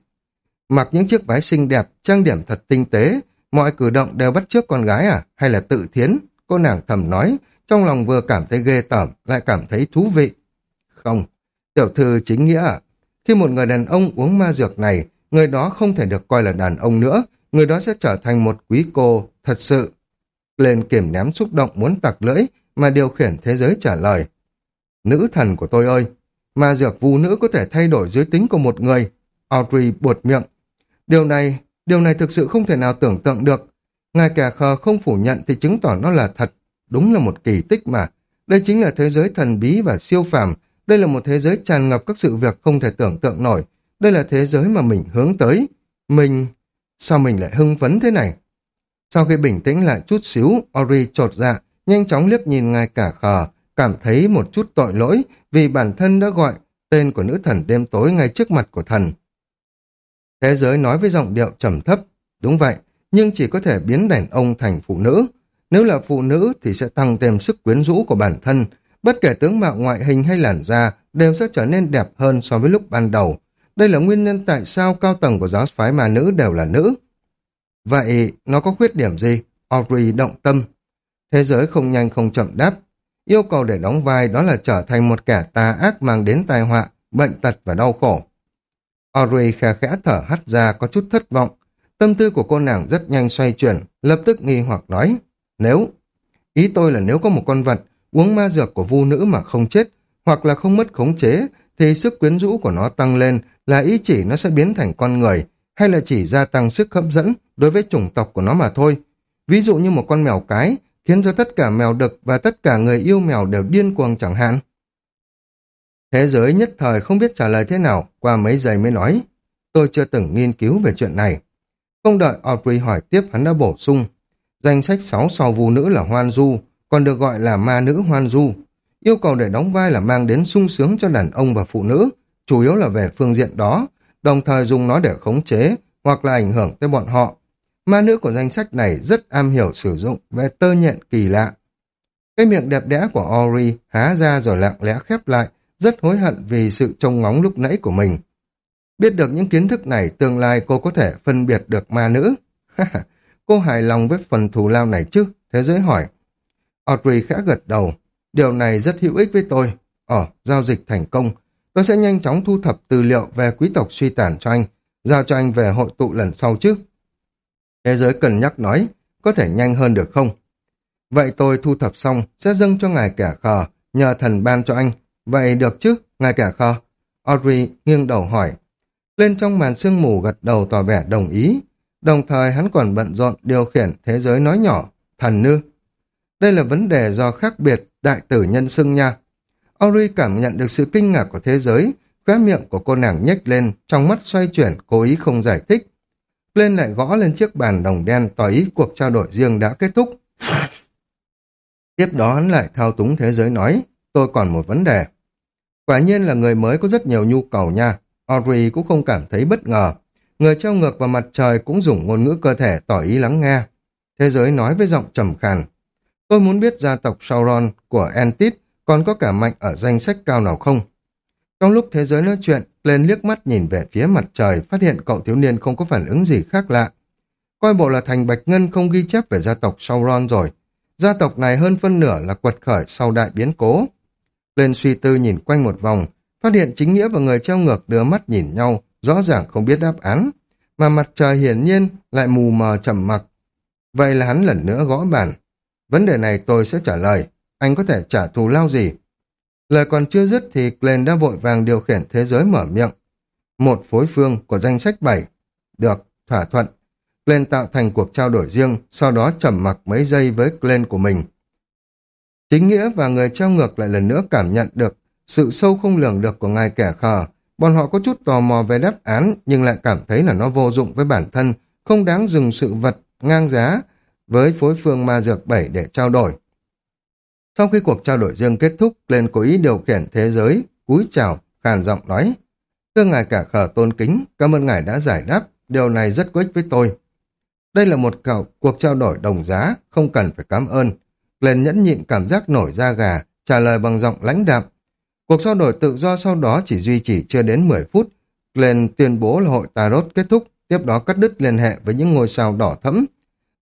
Mặc những chiếc váy xinh đẹp, trang điểm thật tinh tế, mọi cử động đều bắt chước con gái à? Hay là tự thiến? Cô nàng thầm nói, trong lòng vừa cảm thấy ghê tởm, lại cảm thấy thú vị. Không, tiểu thư chính nghĩa à? Khi một người đàn ông uống ma dược này, người đó không thể được coi là đàn ông nữa, người đó sẽ trở thành một quý cô, thật sự. Lên kiểm ném xúc động muốn tặc lưỡi, mà điều khiển thế giới trả lời. Nữ thần của tôi ơi, ma dược vu nữ có thể thay đổi giới tính của một người. Audrey buột miệng. Điều này, điều này thực sự không thể nào tưởng tượng được. Ngài kẻ khờ không phủ nhận thì chứng tỏ nó là thật. Đúng là một kỳ tích mà. Đây chính là thế giới thần bí và siêu phàm. Đây là một thế giới tràn ngập các sự việc không thể tưởng tượng nổi. Đây là thế giới mà mình hướng tới. Mình... Sao mình lại hưng phấn thế này? Sau khi bình tĩnh lại chút xíu, Ori trột dạ, nhanh chóng liếc nhìn ngài cả khờ, cảm thấy một chút tội lỗi vì bản thân đã gọi tên của nữ thần đêm tối ngay trước mặt của thần. Thế giới nói với giọng điệu trầm thấp, đúng vậy, nhưng chỉ có thể biến đàn ông thành phụ nữ. Nếu là phụ nữ thì sẽ tăng thêm sức quyến rũ của bản thân, bất kể tướng mạo ngoại hình hay làn da đều sẽ trở nên đẹp hơn so với lúc ban đầu. Đây là nguyên nhân tại sao cao tầng của giáo phái mà nữ đều là nữ. Vậy nó có khuyết điểm gì? Audrey động tâm. Thế giới không nhanh không chậm đáp. Yêu cầu để đóng vai đó là trở thành một kẻ tà ác mang đến tai họa, bệnh tật và đau khổ. Audrey khẽ khẽ thở hắt ra có chút thất vọng. Tâm tư của cô nàng rất nhanh xoay chuyển, lập tức nghi hoặc nói. Nếu, ý tôi là nếu có một con vật uống ma dược của vu nữ mà không chết, hoặc là không mất khống chế, thì sức quyến rũ của nó tăng lên là ý chỉ nó sẽ biến thành con người, hay là chỉ gia tăng sức hấp dẫn đối với chủng tộc của nó mà thôi. Ví dụ như một con mèo cái khiến cho tất cả mèo đực và tất cả người yêu mèo đều điên cuồng chẳng hạn. Thế giới nhất thời không biết trả lời thế nào, qua mấy giây mới nói. Tôi chưa từng nghiên cứu về chuyện này. Không đợi Audrey hỏi tiếp hắn đã bổ sung. Danh sách 6 sau vù nữ là Hoan Du, còn được gọi là ma nữ Hoan Du. Yêu cầu để đóng vai là mang đến sung sướng cho đàn ông và phụ nữ, chủ yếu là về phương diện đó, đồng thời dùng nó để khống chế hoặc là ảnh hưởng tới bọn họ. Ma nữ của danh sách này rất am hiểu sử dụng về tơ nhện kỳ lạ. Cái miệng đẹp đẽ của Ori há ra rồi lặng lẽ khép lại, rất hối hận vì sự trông ngóng lúc nãy của mình. Biết được những kiến thức này, tương lai cô có thể phân biệt được ma nữ. cô hài lòng với phần thù lao này chứ? Thế giới hỏi. Audrey khẽ gật đầu. Điều này rất hữu ích với tôi. ở giao dịch thành công. Tôi sẽ nhanh chóng thu thập tư liệu về quý tộc suy tàn cho anh, giao cho anh về hội tụ lần sau chứ. Thế giới cần nhắc nói, có thể nhanh hơn được không? Vậy tôi thu thập xong, sẽ dâng cho ngài kẻ khờ, nhờ thần ban cho anh. Vậy được chứ, ngài cả kho Audrey nghiêng đầu hỏi. Lên trong màn sương mù gật đầu tỏ vẻ đồng ý. Đồng thời hắn còn bận rộn điều khiển thế giới nói nhỏ, thần nư. Đây là vấn đề do khác biệt đại tử nhân xưng nha. Audrey cảm nhận được sự kinh ngạc của thế giới, khóe miệng của cô nàng nhếch lên, trong mắt xoay chuyển, cố ý không giải thích. Lên lại gõ lên chiếc bàn đồng đen tỏ ý cuộc trao đổi riêng đã kết thúc. Tiếp đó hắn lại thao túng thế giới nói, tôi còn một vấn đề. Quả nhiên là người mới có rất nhiều nhu cầu nha. Audrey cũng không cảm thấy bất ngờ. Người treo ngược vào mặt trời cũng dùng ngôn ngữ cơ thể tỏ ý lắng nghe. Thế giới nói với giọng trầm khàn. Tôi muốn biết gia tộc Sauron của Entit còn có cả mạnh ở danh sách cao nào không? Trong lúc thế giới nói chuyện, lên liếc mắt nhìn về phía mặt trời, phát hiện cậu thiếu niên không có phản ứng gì khác lạ. Coi bộ là thành Bạch Ngân không ghi chép về gia tộc Sauron rồi. Gia tộc này hơn phân nửa là quật khởi sau đại biến cố. Lên suy tư nhìn quanh một vòng, phát hiện chính nghĩa và người treo ngược đưa mắt nhìn nhau, rõ ràng không biết đáp án. Mà mặt trời hiển nhiên lại mù mờ trầm mặc. Vậy là hắn lần nữa gõ bàn. Vấn đề này tôi sẽ trả lời. Anh có thể trả thù lao gì? Lời còn chưa dứt thì Glenn đã vội vàng điều khiển thế giới mở miệng. Một phối phương của danh sách 7. Được, thỏa thuận. Glenn tạo thành cuộc trao đổi riêng, sau đó trầm mặc mấy giây với Glenn của mình. Chính nghĩa và người trao ngược lại lần nữa cảm nhận được sự sâu không lường được của ngài kẻ khờ. Bọn họ có chút tò mò về đáp án nhưng lại cảm thấy là nó vô dụng với bản thân, không đáng dừng sự vật ngang giá với phối phương ma dược 7 để trao đổi. Sau khi cuộc trao đổi riêng kết thúc, lên cố ý điều khiển thế giới, cúi chào, khàn giọng nói. Thưa ngài cả khờ tôn kính, cảm ơn ngài đã giải đáp, điều này rất có ích với tôi. Đây là một cuộc trao đổi đồng giá, không cần phải cảm ơn. Glenn nhẫn nhịn cảm giác nổi da gà, trả lời bằng giọng lãnh đạm. Cuộc trao đổi tự do sau đó chỉ duy trì chưa đến 10 phút. Glenn tuyên bố là hội Tarot kết thúc, tiếp đó cắt đứt liên hệ với những ngôi sao đỏ thẫm.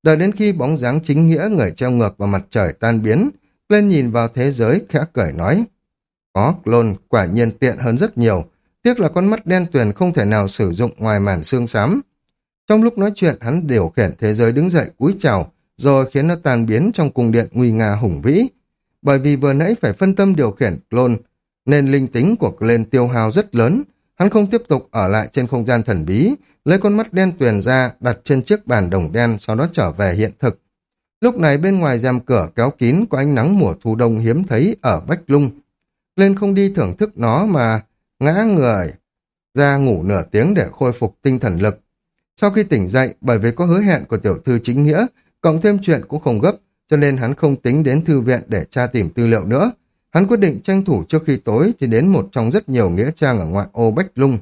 Đợi đến khi bóng dáng chính nghĩa người treo ngược vào mặt trời tan biến, Glenn nhìn vào thế giới, khẽ cười nói. Có, clone, quả nhiên tiện hơn rất nhiều. Tiếc là con mắt đen tuyền không thể nào sử dụng ngoài màn xương xám. Trong lúc nói chuyện, hắn điều khiển thế giới đứng dậy cúi chào, rồi khiến nó tan biến trong cung điện nguy nga hùng vĩ. Bởi vì vừa nãy phải phân tâm điều khiển clone, nên linh tính của Glenn tiêu hao rất lớn. Hắn không tiếp tục ở lại trên không gian thần bí, lấy con mắt đen tuyền ra, đặt trên chiếc bàn đồng đen, sau đó trở về hiện thực. Lúc này bên ngoài rèm cửa kéo kín có ánh nắng mùa thu đông hiếm thấy ở Bách Lung. Lên không đi thưởng thức nó mà ngã người ra ngủ nửa tiếng để khôi phục tinh thần lực. Sau khi tỉnh dậy, bởi vì có hứa hẹn của tiểu thư chính nghĩa, cộng thêm chuyện cũng không gấp, cho nên hắn không tính đến thư viện để tra tìm tư liệu nữa. Hắn quyết định tranh thủ trước khi tối thì đến một trong rất nhiều nghĩa trang ở ngoại ô Bách Lung.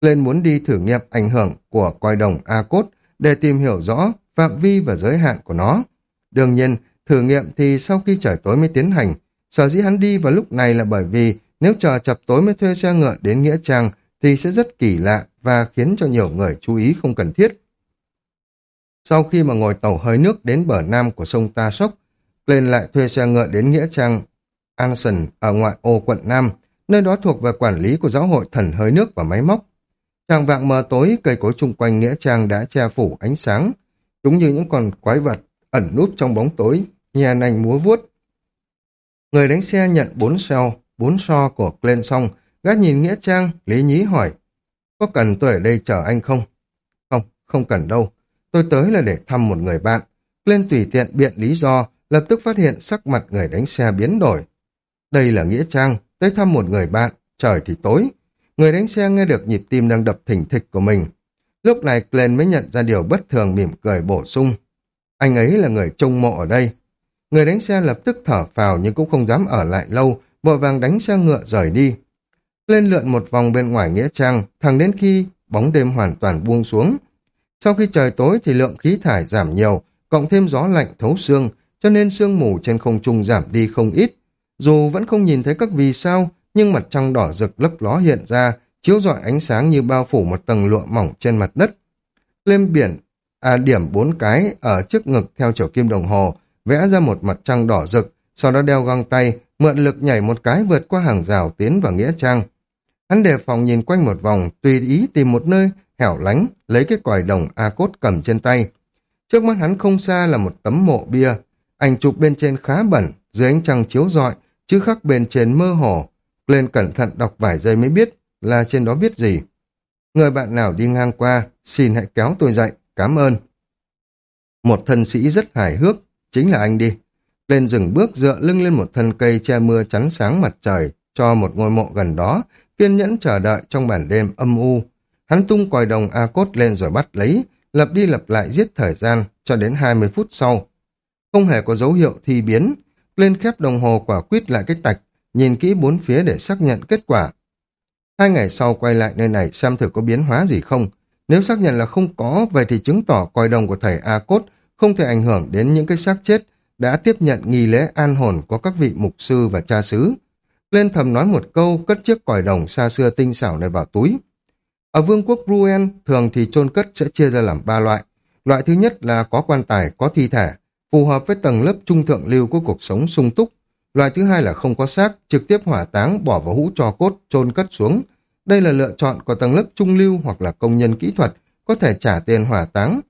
Lên muốn đi thử nghiệm ảnh hưởng của coi đồng A-Cốt để tìm hiểu rõ phạm vi và giới hạn của nó. Đương nhiên, thử nghiệm thì sau khi trời tối mới tiến hành. Sở dĩ hắn đi vào lúc này là bởi vì nếu chờ chập tối mới thuê xe ngựa đến Nghĩa Trang thì sẽ rất kỳ lạ và khiến cho nhiều người chú ý không cần thiết. Sau khi mà ngồi tàu hơi nước đến bờ nam của sông Ta Sốc, lên lại thuê xe ngựa đến Nghĩa Trang Anson ở ngoại ô quận Nam, nơi đó thuộc về quản lý của giáo hội thần hơi nước và máy móc. Tràng vạng mờ tối, cây cối chung quanh Nghĩa Trang đã che phủ ánh sáng, chúng như những con quái vật ẩn núp trong bóng tối, nhè nành múa vuốt. Người đánh xe nhận bốn sao, bốn so của Glenn xong, gác nhìn Nghĩa Trang, Lý Nhí hỏi, có cần tôi ở đây chờ anh không? Không, không cần đâu. Tôi tới là để thăm một người bạn. Glenn tùy tiện biện lý do, lập tức phát hiện sắc mặt người đánh xe biến đổi. Đây là Nghĩa Trang, tới thăm một người bạn, trời thì tối. Người đánh xe nghe được nhịp tim đang đập thỉnh thịch của mình. Lúc này Glenn mới nhận ra điều bất thường mỉm cười bổ sung. Anh ấy là người trông mộ ở đây. Người đánh xe lập tức thở phào nhưng cũng không dám ở lại lâu, vội vàng đánh xe ngựa rời đi. Lên lượn một vòng bên ngoài Nghĩa Trang, thẳng đến khi bóng đêm hoàn toàn buông xuống. Sau khi trời tối thì lượng khí thải giảm nhiều, cộng thêm gió lạnh thấu xương, cho nên sương mù trên không trung giảm đi không ít. Dù vẫn không nhìn thấy các vì sao, nhưng mặt trăng đỏ rực lấp ló hiện ra, chiếu rọi ánh sáng như bao phủ một tầng lụa mỏng trên mặt đất. Lên biển à, điểm bốn cái ở trước ngực theo chiều kim đồng hồ, vẽ ra một mặt trăng đỏ rực, sau đó đeo găng tay, mượn lực nhảy một cái vượt qua hàng rào tiến vào Nghĩa Trang. Hắn đề phòng nhìn quanh một vòng, tùy ý tìm một nơi hẻo lánh, lấy cái còi đồng A cốt cầm trên tay. Trước mắt hắn không xa là một tấm mộ bia, ảnh chụp bên trên khá bẩn, dưới ánh trăng chiếu rọi, chữ khắc bên trên mơ hồ. Lên cẩn thận đọc vài giây mới biết là trên đó viết gì. Người bạn nào đi ngang qua, xin hãy kéo tôi dậy. Cảm ơn. Một thân sĩ rất hài hước, chính là anh đi. Lên rừng bước dựa lưng lên một thân cây che mưa chắn sáng mặt trời, cho một ngôi mộ gần đó, kiên nhẫn chờ đợi trong bản đêm âm u. Hắn tung còi đồng A cốt lên rồi bắt lấy, lập đi lập lại giết thời gian cho đến 20 phút sau. Không hề có dấu hiệu thi biến, lên khép đồng hồ quả quyết lại cái tạch, nhìn kỹ bốn phía để xác nhận kết quả. Hai ngày sau quay lại nơi này xem thử có biến hóa gì không. Nếu xác nhận là không có, vậy thì chứng tỏ còi đồng của thầy A Cốt không thể ảnh hưởng đến những cái xác chết đã tiếp nhận nghi lễ an hồn của các vị mục sư và cha xứ. Lên thầm nói một câu, cất chiếc còi đồng xa xưa tinh xảo này vào túi. Ở vương quốc Bruen, thường thì chôn cất sẽ chia ra làm ba loại. Loại thứ nhất là có quan tài, có thi thể, phù hợp với tầng lớp trung thượng lưu của cuộc sống sung túc. Loại thứ hai là không có xác, trực tiếp hỏa táng bỏ vào hũ trò cốt, chôn cất xuống. Đây là lựa chọn của tầng lớp trung lưu hoặc là công nhân kỹ thuật, có thể trả tiền hỏa táng.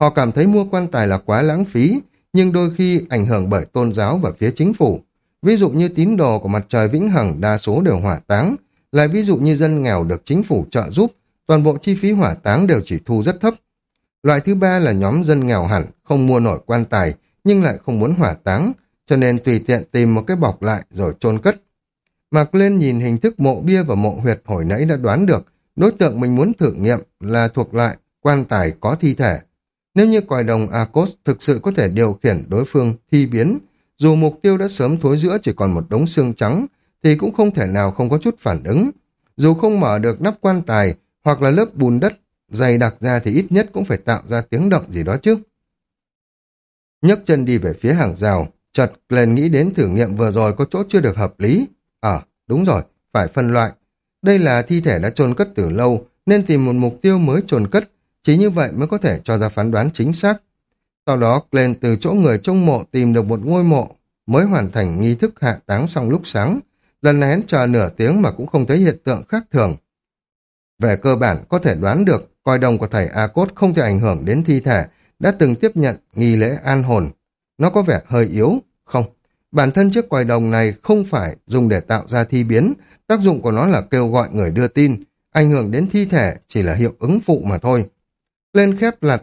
Họ cảm thấy mua quan tài là quá lãng phí, nhưng đôi khi ảnh hưởng bởi tôn giáo và phía chính phủ. Ví dụ như tín đồ của mặt trời vĩnh hằng đa số đều hỏa táng, lại ví dụ như dân nghèo được chính phủ trợ giúp, toàn bộ chi phí hỏa táng đều chỉ thu rất thấp. Loại thứ ba là nhóm dân nghèo hẳn, không mua nổi quan tài, nhưng lại không muốn hỏa táng, cho nên tùy tiện tìm một cái bọc lại rồi chôn cất. Mạc lên nhìn hình thức mộ bia và mộ huyệt hồi nãy đã đoán được, đối tượng mình muốn thử nghiệm là thuộc lại quan tài có thi thể. Nếu như còi đồng Akos thực sự có thể điều khiển đối phương thi biến, dù mục tiêu đã sớm thối giữa chỉ còn một đống xương trắng, thì cũng không thể nào không có chút phản ứng. Dù không mở được nắp quan tài hoặc là lớp bùn đất dày đặc ra thì ít nhất cũng phải tạo ra tiếng động gì đó chứ. nhấc chân đi về phía hàng rào, chợt lên nghĩ đến thử nghiệm vừa rồi có chỗ chưa được hợp lý. Ờ, đúng rồi, phải phân loại. Đây là thi thể đã chôn cất từ lâu, nên tìm một mục tiêu mới chôn cất, chỉ như vậy mới có thể cho ra phán đoán chính xác. Sau đó, Glenn từ chỗ người trong mộ tìm được một ngôi mộ, mới hoàn thành nghi thức hạ táng xong lúc sáng. Lần này hắn chờ nửa tiếng mà cũng không thấy hiện tượng khác thường. Về cơ bản, có thể đoán được, coi đồng của thầy A-Cốt không thể ảnh hưởng đến thi thể, đã từng tiếp nhận nghi lễ an hồn. Nó có vẻ hơi yếu, không. Bản thân chiếc quài đồng này không phải dùng để tạo ra thi biến, tác dụng của nó là kêu gọi người đưa tin, ảnh hưởng đến thi thể chỉ là hiệu ứng phụ mà thôi. Lên khép lặt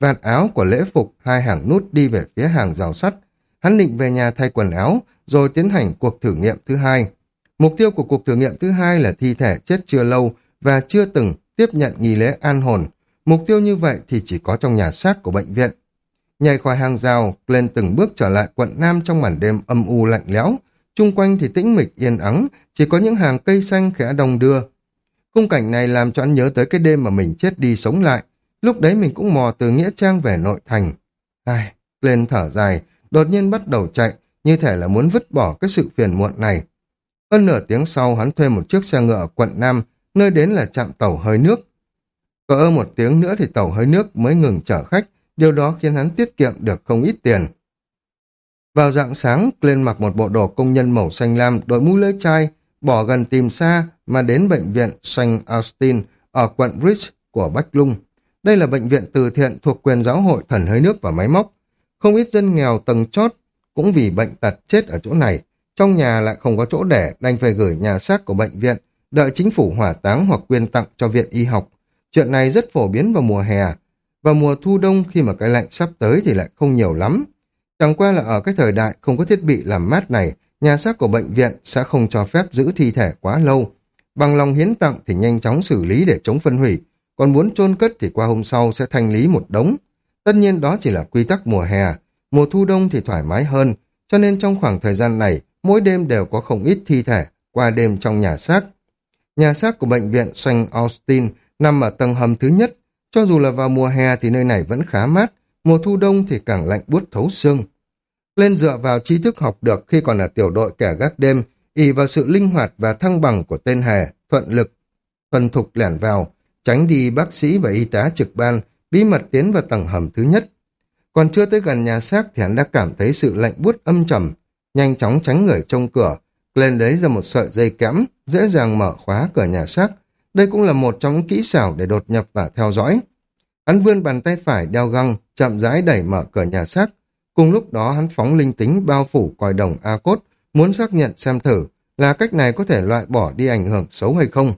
vạt áo của lễ phục hai hàng nút đi về phía hàng rào sắt. Hắn định về nhà thay quần áo, rồi tiến hành cuộc thử nghiệm thứ hai. Mục tiêu của cuộc thử nghiệm thứ hai là thi thể chết chưa lâu và chưa từng tiếp nhận nghi lễ an hồn. Mục tiêu như vậy thì chỉ có trong nhà xác của bệnh viện. Nhảy khỏi hàng rào, lên từng bước trở lại quận Nam trong màn đêm âm u lạnh lẽo. Trung quanh thì tĩnh mịch yên ắng, chỉ có những hàng cây xanh khẽ đồng đưa. Khung cảnh này làm cho anh nhớ tới cái đêm mà mình chết đi sống lại. Lúc đấy mình cũng mò từ Nghĩa Trang về nội thành. Ai, lên thở dài, đột nhiên bắt đầu chạy, như thể là muốn vứt bỏ cái sự phiền muộn này. Hơn nửa tiếng sau hắn thuê một chiếc xe ngựa ở quận Nam, nơi đến là trạm tàu hơi nước. cỡ ơ một tiếng nữa thì tàu hơi nước mới ngừng chở khách, điều đó khiến hắn tiết kiệm được không ít tiền. Vào dạng sáng, lên mặc một bộ đồ công nhân màu xanh lam, đội mũ lưỡi chai, bỏ gần tìm xa mà đến bệnh viện St. Austin ở quận Rich của Bách Lung. Đây là bệnh viện từ thiện thuộc quyền giáo hội thần hơi nước và máy móc. Không ít dân nghèo tầng chót cũng vì bệnh tật chết ở chỗ này. Trong nhà lại không có chỗ để, đành phải gửi nhà xác của bệnh viện, đợi chính phủ hỏa táng hoặc quyên tặng cho viện y học. Chuyện này rất phổ biến vào mùa hè, và mùa thu đông khi mà cái lạnh sắp tới thì lại không nhiều lắm. Chẳng qua là ở cái thời đại không có thiết bị làm mát này, nhà xác của bệnh viện sẽ không cho phép giữ thi thể quá lâu. Bằng lòng hiến tặng thì nhanh chóng xử lý để chống phân hủy, còn muốn chôn cất thì qua hôm sau sẽ thanh lý một đống. Tất nhiên đó chỉ là quy tắc mùa hè, mùa thu đông thì thoải mái hơn, cho nên trong khoảng thời gian này, mỗi đêm đều có không ít thi thể qua đêm trong nhà xác. Nhà xác của bệnh viện St. Austin nằm ở tầng hầm thứ nhất, cho dù là vào mùa hè thì nơi này vẫn khá mát, mùa thu đông thì càng lạnh buốt thấu xương. Lên dựa vào trí thức học được khi còn là tiểu đội kẻ gác đêm, ỷ vào sự linh hoạt và thăng bằng của tên hề, thuận lực, thuần thục lẻn vào, tránh đi bác sĩ và y tá trực ban, bí mật tiến vào tầng hầm thứ nhất. Còn chưa tới gần nhà xác thì hắn đã cảm thấy sự lạnh buốt âm trầm, nhanh chóng tránh người trong cửa, lên lấy ra một sợi dây kẽm, dễ dàng mở khóa cửa nhà xác. Đây cũng là một trong những kỹ xảo để đột nhập và theo dõi. Hắn vươn bàn tay phải đeo găng, chậm rãi đẩy mở cửa nhà xác. Cùng lúc đó hắn phóng linh tính bao phủ còi đồng A-cốt, muốn xác nhận xem thử là cách này có thể loại bỏ đi ảnh hưởng xấu hay không.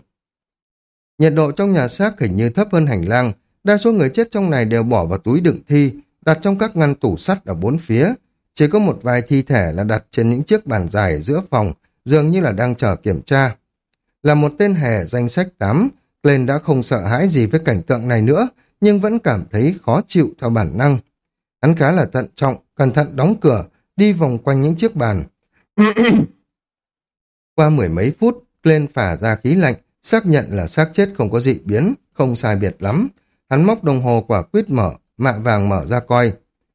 Nhiệt độ trong nhà xác hình như thấp hơn hành lang, đa số người chết trong này đều bỏ vào túi đựng thi, đặt trong các ngăn tủ sắt ở bốn phía. Chỉ có một vài thi thể là đặt trên những chiếc bàn dài giữa phòng, dường như là đang chờ kiểm tra. Là một tên hề danh sách 8, Glenn đã không sợ hãi gì với cảnh tượng này nữa, nhưng vẫn cảm thấy khó chịu theo bản năng. Hắn khá là thận trọng, cẩn thận đóng cửa, đi vòng quanh những chiếc bàn. *coughs* Qua mười mấy phút, Glenn phả ra khí lạnh, xác nhận là xác chết không có dị biến, không sai biệt lắm. Hắn móc đồng hồ quả quyết mở, mạ vàng mở ra coi.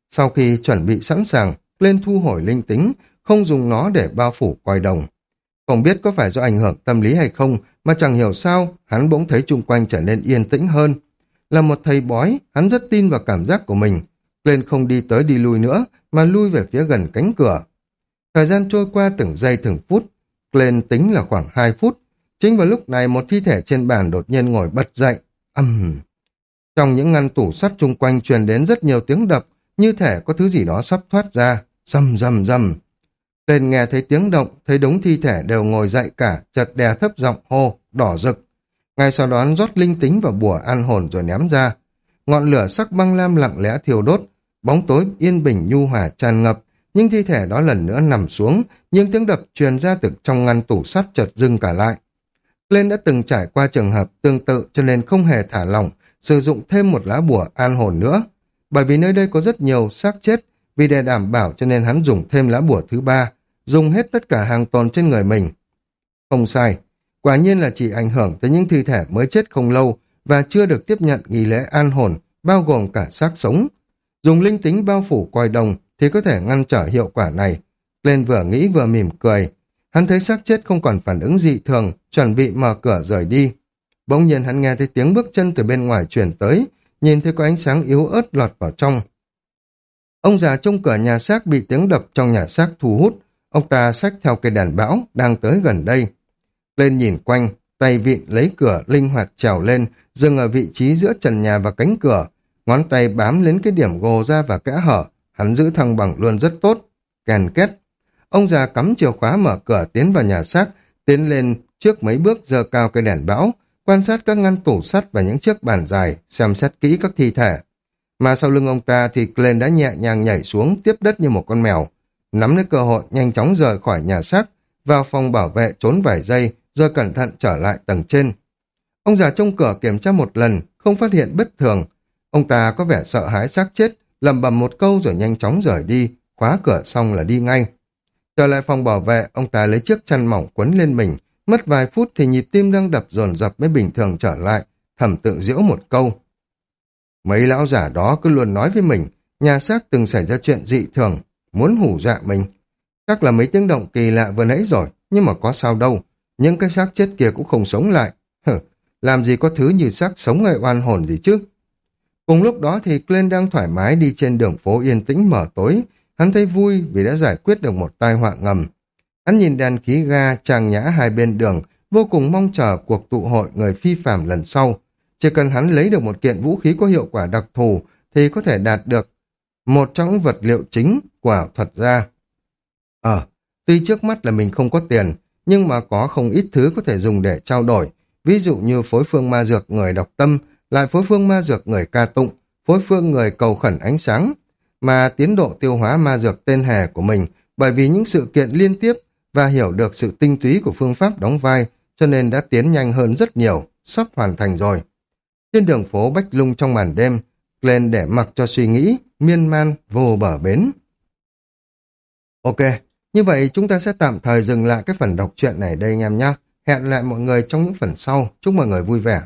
Sau khi chuẩn bị sẵn sàng, lên thu hồi linh tính, không dùng nó để bao phủ coi đồng. Không biết có phải do ảnh hưởng tâm lý hay không, mà chẳng hiểu sao, hắn bỗng thấy chung quanh trở nên yên tĩnh hơn. Là một thầy bói, hắn rất tin vào cảm giác của mình. Lên không đi tới đi lui nữa, mà lui về phía gần cánh cửa. Thời gian trôi qua từng giây từng phút, lên tính là khoảng 2 phút. Chính vào lúc này một thi thể trên bàn đột nhiên ngồi bật dậy. Âm! Uhm. Trong những ngăn tủ sắt chung quanh truyền đến rất nhiều tiếng đập, như thể có thứ gì đó sắp thoát ra. Rầm rầm rầm. tên nghe thấy tiếng động, thấy đúng thi thể đều ngồi dậy cả, chật đè thấp giọng hô, đỏ rực. Ngay sau đó rót linh tính vào bùa an hồn rồi ném ra. Ngọn lửa sắc băng lam lặng lẽ thiêu đốt, bóng tối yên bình nhu hòa tràn ngập, nhưng thi thể đó lần nữa nằm xuống, nhưng tiếng đập truyền ra từ trong ngăn tủ sắt chợt dưng cả lại. Lên đã từng trải qua trường hợp tương tự cho nên không hề thả lỏng, sử dụng thêm một lá bùa an hồn nữa. Bởi vì nơi đây có rất nhiều xác chết, vì để đảm bảo cho nên hắn dùng thêm lá bùa thứ ba, dùng hết tất cả hàng tồn trên người mình. Không sai, quả nhiên là chỉ ảnh hưởng tới những thi thể mới chết không lâu và chưa được tiếp nhận nghi lễ an hồn, bao gồm cả xác sống. Dùng linh tính bao phủ coi đồng thì có thể ngăn trở hiệu quả này. Lên vừa nghĩ vừa mỉm cười. Hắn thấy xác chết không còn phản ứng dị thường, chuẩn bị mở cửa rời đi. Bỗng nhiên hắn nghe thấy tiếng bước chân từ bên ngoài chuyển tới, nhìn thấy có ánh sáng yếu ớt lọt vào trong. Ông già trong cửa nhà xác bị tiếng đập trong nhà xác thu hút, ông ta xách theo cây đàn bão, đang tới gần đây. Lên nhìn quanh, tay vịn lấy cửa linh hoạt trèo lên, dừng ở vị trí giữa trần nhà và cánh cửa, ngón tay bám lên cái điểm gồ ra và kẽ hở, hắn giữ thăng bằng luôn rất tốt. Kèn kết. Ông già cắm chìa khóa mở cửa tiến vào nhà xác, tiến lên trước mấy bước giơ cao cây đèn bão, quan sát các ngăn tủ sắt và những chiếc bàn dài, xem xét kỹ các thi thể. Mà sau lưng ông ta thì Glenn đã nhẹ nhàng nhảy xuống tiếp đất như một con mèo, nắm lấy cơ hội nhanh chóng rời khỏi nhà xác, vào phòng bảo vệ trốn vài giây, rồi cẩn thận trở lại tầng trên. Ông già trong cửa kiểm tra một lần, không phát hiện bất thường. Ông ta có vẻ sợ hãi xác chết, lầm bầm một câu rồi nhanh chóng rời đi, khóa cửa xong là đi ngay. Trở lại phòng bảo vệ, ông ta lấy chiếc chăn mỏng quấn lên mình, mất vài phút thì nhịp tim đang đập dồn dập mới bình thường trở lại, thầm tự diễu một câu. Mấy lão giả đó cứ luôn nói với mình, nhà xác từng xảy ra chuyện dị thường, muốn hủ dạ mình. Chắc là mấy tiếng động kỳ lạ vừa nãy rồi, nhưng mà có sao đâu, những cái xác chết kia cũng không sống lại. Hừ, làm gì có thứ như xác sống hay oan hồn gì chứ? Cùng lúc đó thì Glenn đang thoải mái đi trên đường phố yên tĩnh mở tối. Hắn thấy vui vì đã giải quyết được một tai họa ngầm. Hắn nhìn đèn khí ga trang nhã hai bên đường, vô cùng mong chờ cuộc tụ hội người phi phạm lần sau. Chỉ cần hắn lấy được một kiện vũ khí có hiệu quả đặc thù thì có thể đạt được một trong những vật liệu chính của ảo thuật ra. Ờ, tuy trước mắt là mình không có tiền, nhưng mà có không ít thứ có thể dùng để trao đổi. Ví dụ như phối phương ma dược người đọc tâm, lại phối phương ma dược người ca tụng, phối phương người cầu khẩn ánh sáng, mà tiến độ tiêu hóa ma dược tên hề của mình bởi vì những sự kiện liên tiếp và hiểu được sự tinh túy của phương pháp đóng vai cho nên đã tiến nhanh hơn rất nhiều, sắp hoàn thành rồi. Trên đường phố Bách Lung trong màn đêm, Glenn để mặc cho suy nghĩ, miên man, vô bờ bến. Ok, như vậy chúng ta sẽ tạm thời dừng lại cái phần đọc truyện này đây anh em nhé. Hẹn lại mọi người trong những phần sau. Chúc mọi người vui vẻ.